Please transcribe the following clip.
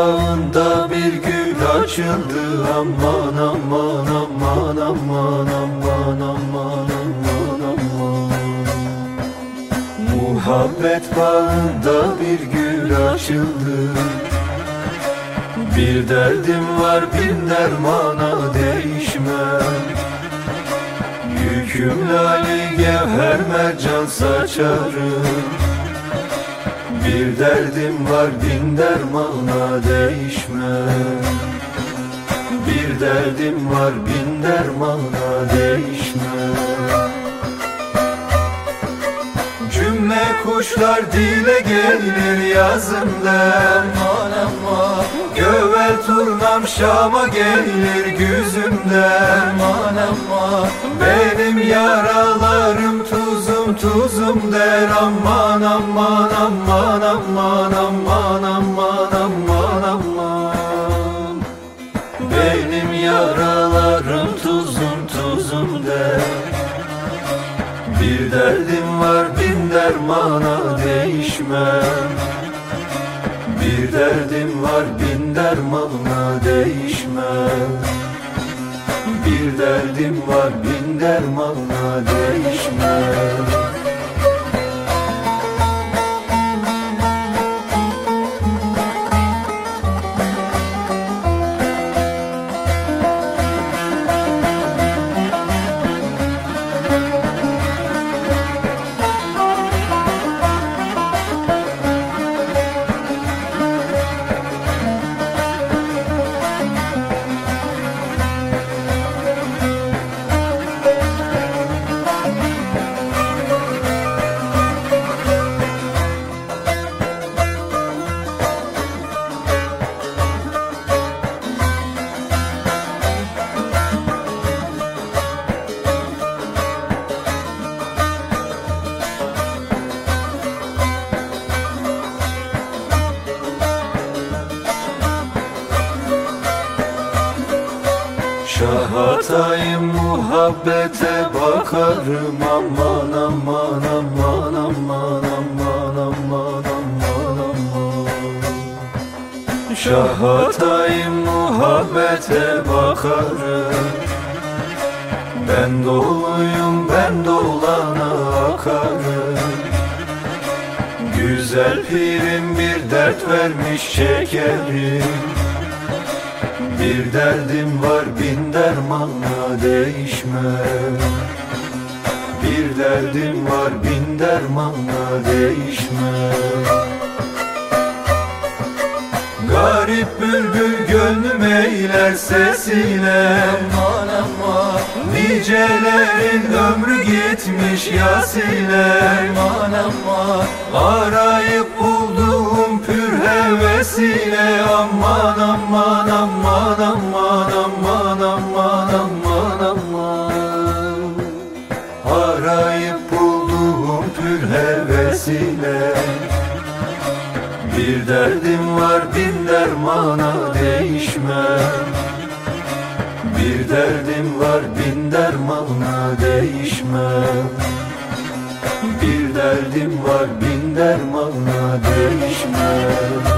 bağında bir gül açıldı. Aman aman aman aman aman aman aman aman. Muhabbet bağında bir gül açıldı. Bir derdim var bin dermana değişmem Yüküm lali gevher mercan saçarım Bir derdim var bin dermana değişmem Bir derdim var bin dermana değişmem Cümle kuşlar dile gelir yazımda Aman aman Gövel turnam Şam'a gelir güzümden Aman aman Benim yaralarım tuzum tuzum der Aman aman aman aman aman aman aman aman. Benim yaralarım tuzum tuzum der. Bir derdim var bin dermana değişmem. Bir derdim var bin dermana değişmem. Bir derdim var bin dermana değişmem Şahatayım muhabbete bakarım. Aman aman aman aman aman aman aman aman. Şahatayım muhabbete bakarım. Ben doluyum ben dolana akarım. Güzel pirim bir dert vermiş şekerim bir derdim var bin dermanla değişmem Bir derdim var bin dermanla değişmem Garip bülbül gönlüm eyler sesiyle. Aman aman. Nicelerin ömrü gitmiş yasile Aman aman. Arayıp bulduğum pür hevesiyle Aman aman aman aman aman aman aman aman. Arayıp bulduğum pür hevesiyle bir derdim var bin dermana değişmem. Bir derdim var bin dermana değişmem. Bir derdim var bin dermana günah düşmez.